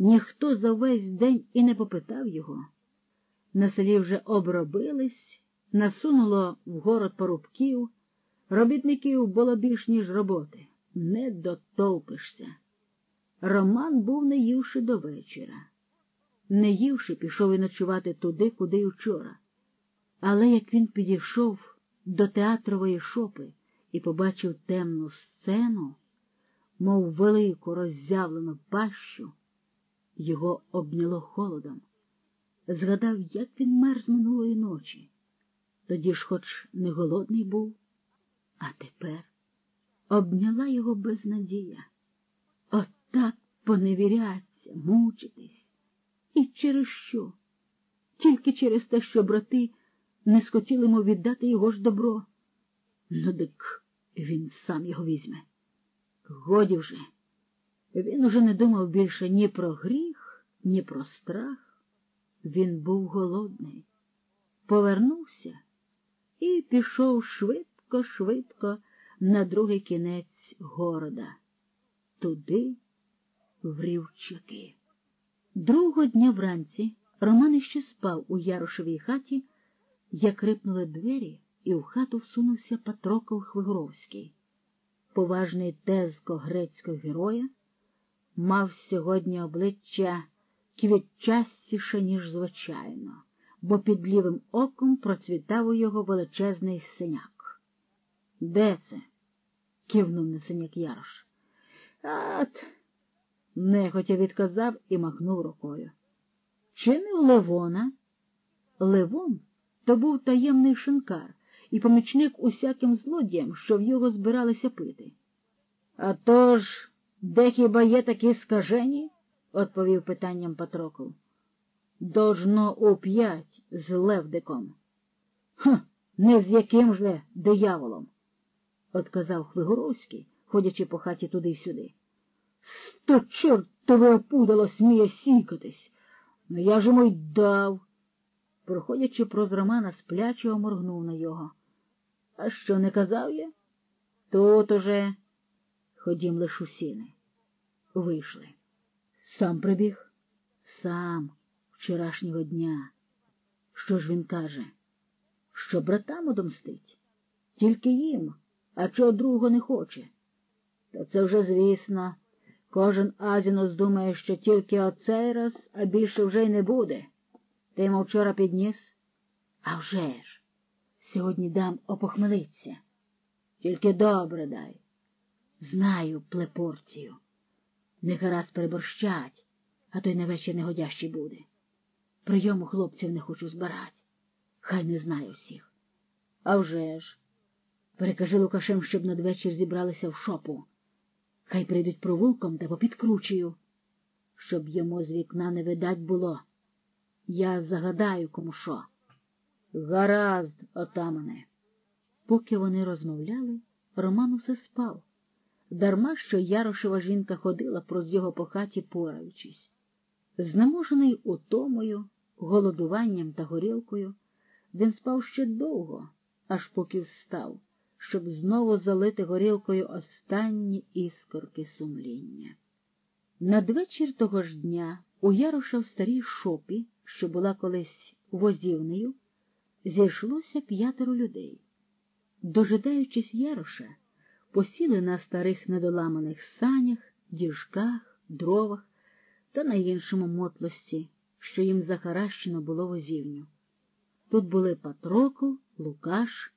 ніхто за весь день і не попитав його. На селі вже обробились, насунуло в город порубків, робітників було більш, ніж роботи. Не дотовпишся. Роман був не ївши до вечора. Не ївши, пішов і ночувати туди, куди й вчора. Але як він підійшов до театрової шопи і побачив темну сцену, мов велику роззявлену пащу, його обняло холодом. Згадав, як він мерз минулої ночі. Тоді ж хоч не голодний був, а тепер обняла його безнадія. Отак поневіряться, мучитись. І через що? Тільки через те, що брати не схотіли йому віддати його ж добро. Ну, дик він сам його візьме. Годі вже. Він уже не думав більше ні про гріх, ні про страх. Він був голодний, повернувся і пішов швидко, швидко на другий кінець города, туди, в рівчаки. Другого дня вранці Роман іще спав у Ярошевій хаті, як рипнули двері, і в хату всунувся Патрокол Хвигоровський. Поважний тезко грецького героя мав сьогодні обличчя квітчастіше, ніж звичайно, бо під лівим оком процвітав у його величезний синяк. Де це? кивнув на синяк Ярош. От, нехотя відказав і махнув рукою. Чи не Левона? Левон то був таємний шинкар і помічник усяким злодіям, що в його збиралися пити. А тож, де хіба є такі скажені? Відповів питанням Патрокол. Должно у п'ять з Левдиком. Ха, не з яким же дияволом, отказав Хвигоровський, ходячи по хаті туди й сюди. Сто чортове опудало сміє сікатись. Ну я ж йому й дав. Проходячи проз Романа, сплячого моргнув на його. А що не казав я? Тут уже ходім лиш у сіни. Вийшли. Сам прибіг? Сам вчорашнього дня. Що ж він каже? Що братам одомстить? Тільки їм, а чого другого не хоче. Та це вже звісно. Кожен Азінос думає, що тільки оцей раз, а більше вже й не буде. Ти йому вчора підніс? А вже ж, сьогодні дам опохмелиться. Тільки добре дай. Знаю плепорцію. Не гаразд переборщать, а то й на вечір негодящий буде. Прийому хлопців не хочу збирати. Хай не знаю всіх. А вже ж, перекажи Лукашем, щоб надвечір зібралися в шопу. Хай прийдуть провулком та попідкручую, щоб йому з вікна не видать було. Я загадаю кому що. Гаразд, отамане. Поки вони розмовляли, Роман усе спав. Дарма що Ярошева жінка ходила проз його по хаті, пораючись. Знеможений утомою, голодуванням та горілкою, він спав ще довго, аж поки встав, щоб знову залити горілкою останні іскорки сумління. Надвечір того ж дня у Яроша в старій шопі, що була колись возівнею, зійшлося п'ятеро людей. Дожидаючись Яроша, посіли на старих недоламаних санях, діжках, дровах та на іншому мотлості, що їм захаращено було возівню. Тут були Патрокл, Лукаш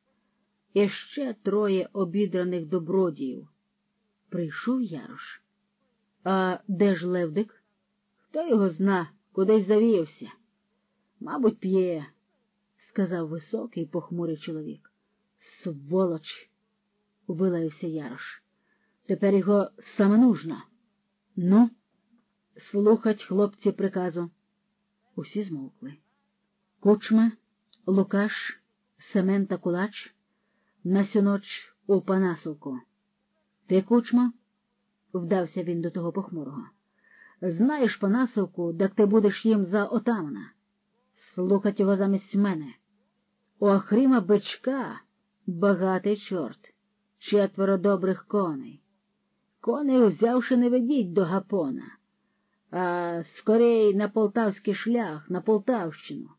і ще троє обідраних добродіїв. Прийшов Ярош. А де ж Левдик? Хто його зна, кудись завіявся? Мабуть, п'є, сказав високий похмурий чоловік. Сволоч, вилаявся Ярош. Тепер його саме нужно. Ну, слухать хлопці приказу. Усі змовкли. Кучма, Лукаш, Семен та Кулач на сю ноч у Панасовку. Ти, кучма? вдався він до того похмурого. Знаєш Панасовку, так ти будеш їм за отамана. Слухать його замість мене. У Ахрима бичка багатий чорт, четверо добрих коней. Коней, взявши, не ведіть до гапона, а скорей на полтавський шлях, на Полтавщину.